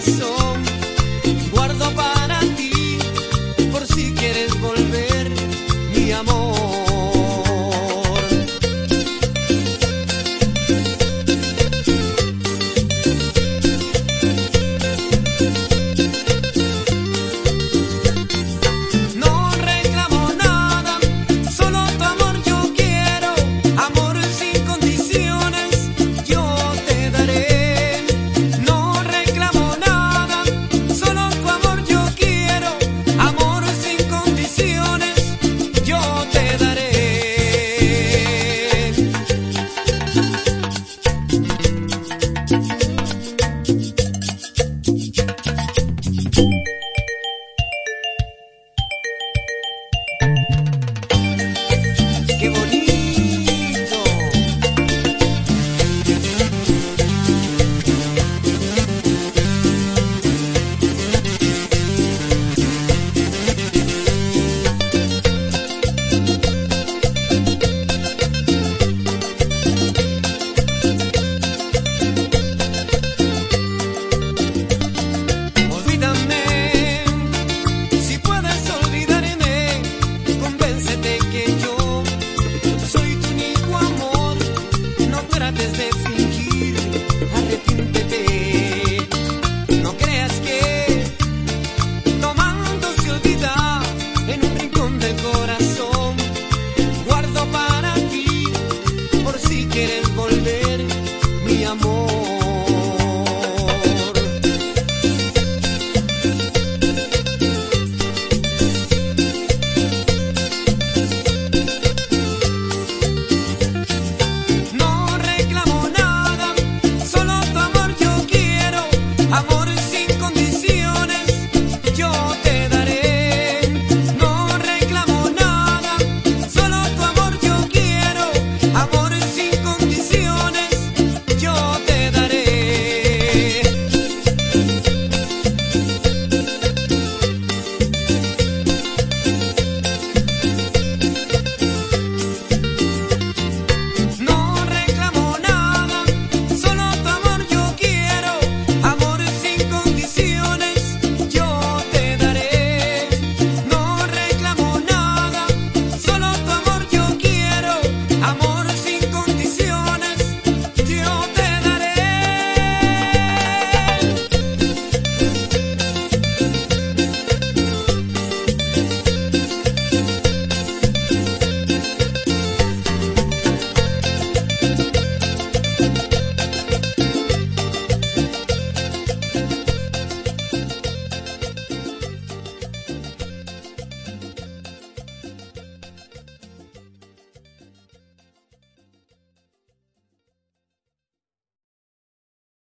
So.